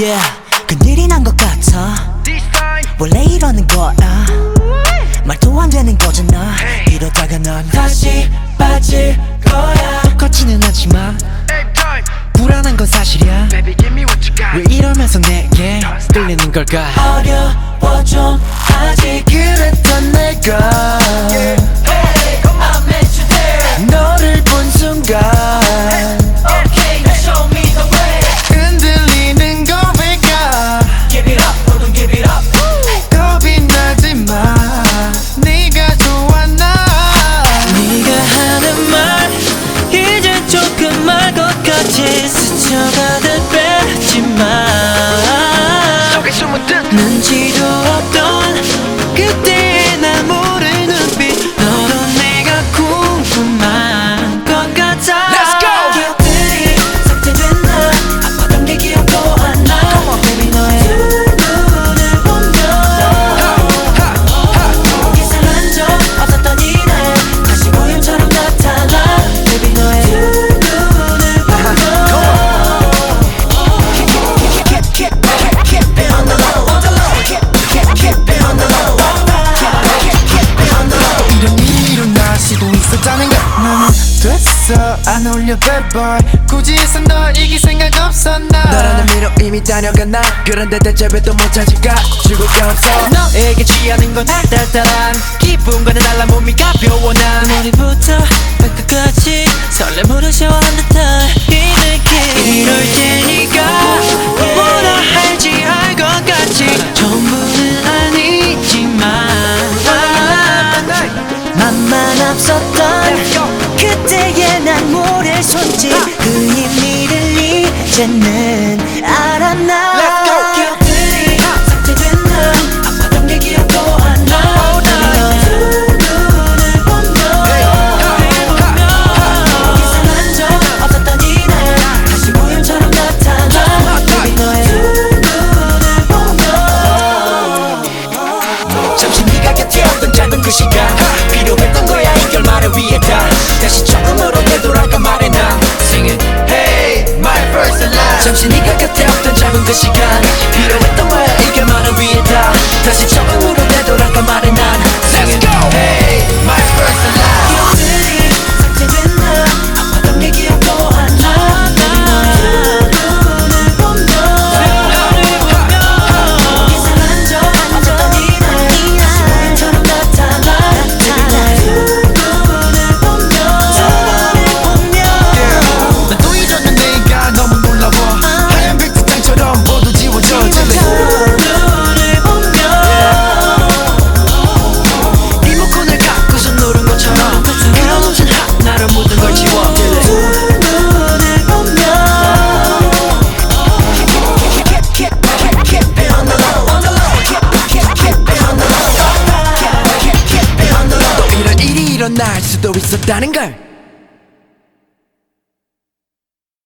Yeah 큰일이 난 것 같아. 원래 이러는 거야. 말도 안 되는 거잖아 이러다가 넌 다시 빠질 거야. 똑같지는 않지만 불안한 건 사실이야. 왜 이러면서 내게 끌리는 걸까? 어려워 좀 아직 그랬던 내가. 너 것 같이 스쳐가듯 뺐지만 나는 됐어. 안 어울려 bad boy. 굳이 해서 널 이길 생각 없었나. 너라는 미로 이미 다녀갔나. 그런데 대체 왜 또 못 찾을까? 죽을 게 없어. 너에게 취하는 건 달달달한 기분과는 달라 몸이 가벼워 난. 머리부터 발끝까지 설렘으로 샤워한 듯한 이 느낌. 이럴 테니까 뭐라 할지 알 것 같지. 전부는 아니지만 맘만 앞섰던 그때의 난 모래 손짓 그 의미를 이제는 알았나. Let's go! 기억들이 삭제된 날 아팠던 게 기억도 안나. 두 눈을 보면 이상한 적 없었던 이날 다시 우연처럼 나타나. Baby 너의 두 눈을 보면 잠시 네가 곁에 없던 짧은 그 시간 필요했던 거야 이 결말을 위해 다. 다시 처 잠시 네가 곁에 없던 짧은 그 시간. 필요했던 거야 이 결말을 위해 다. 다시 처음으로 되돌아 일어날 수도 있었다는 걸